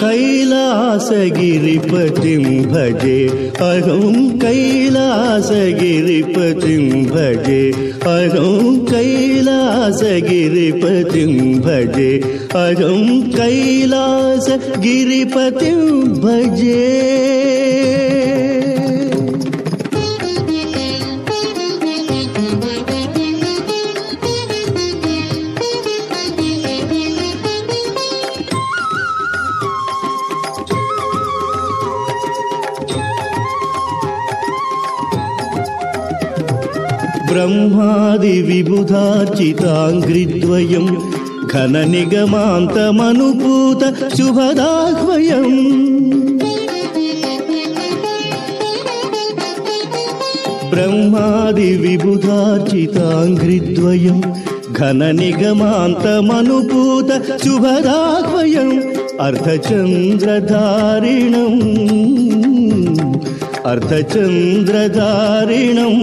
कैलासगिरिपतिं भजे। अहं कैलासगिरिपतिं भजे। अहं कैलासगिरिपतिं भजे। अहं कैलासगिरिपतिं भजे బ్రహ్మాది విబుధార్చితాంగ్రిద్వయం ఘన నిగమాంతమనుభూత శుభదాహ్వయం. బ్రహ్మాది విబుధార్చితాంగ్రిద్వయం ఘన నిగమాంతమనుభూత శుభదాహ్వయం అర్ధచంద్రధారిణం. അർത്ഥചന്ദ്രധാരിണം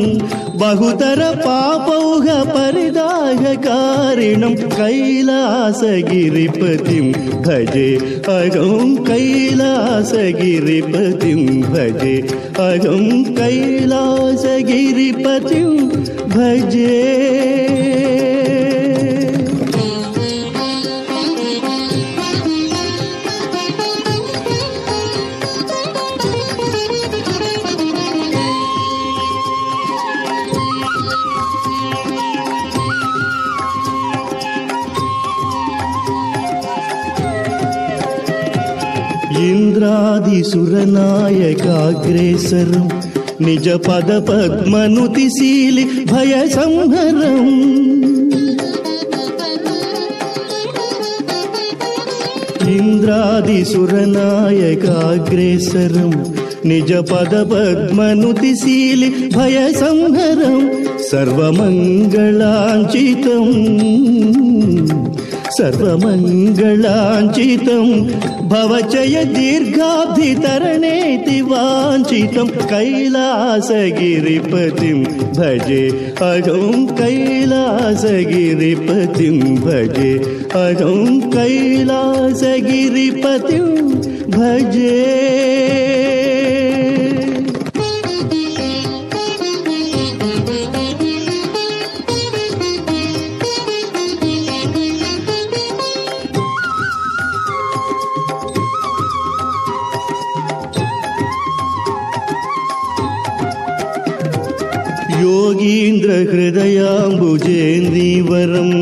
ബഹുതര പാപൗഹ പരിദാഹ കാരിണം കൈലാസഗിരിപതിം ഭജേ അഹം കൈലാസഗിരിപതിം ഭജേ അഹം കൈലാസഗിരിപതിം ഭജേ इन्द्रादिसुरनायकाग्रेसरं निजपदपद्मनुतिशीलि भयसंहरम्। इन्द्रादिसुरनायकाग्रेसरं निजपदपद्मनुतिशीलि भयसंहरं सर्वमङ्गलाञ्चितम् सर्वमङ्गलाञ्चितं भवचय दीर्घाब्धितरणेति वाञ्छितं कैलासगिरिपतिं भजे। अहं कैलासगिरिपतिं भजे। अहं कैलासगिरिपतिं भजे योगीन्द्रहृदयाम्बुजेन्दीवरम्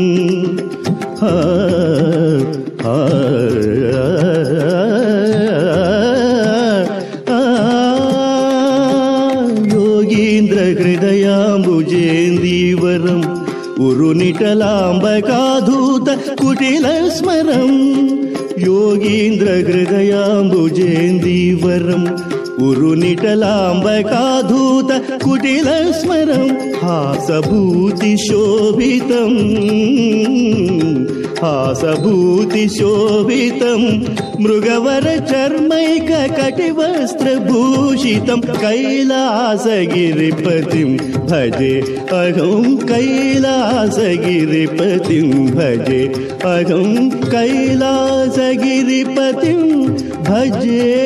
योगीन्द्रहृदयाम्बुजेन्दीवरम् उरुनिटलाम्बकाधूत कुटिलस्मरम् योगीन्द्रहृदयाम्बुजेन्दीवरम् उरुनिटलाम्बकाधूत कुटिलस्मरं हासभूतिशोभितम् हासभूतिशोभितं मृगवरचर्मैककटिवस्त्रभूषितं कैलासगिरिपतिं भजे अहं कैलासगिरिपतिं भजे अहं कैलासगिरिपतिं भजे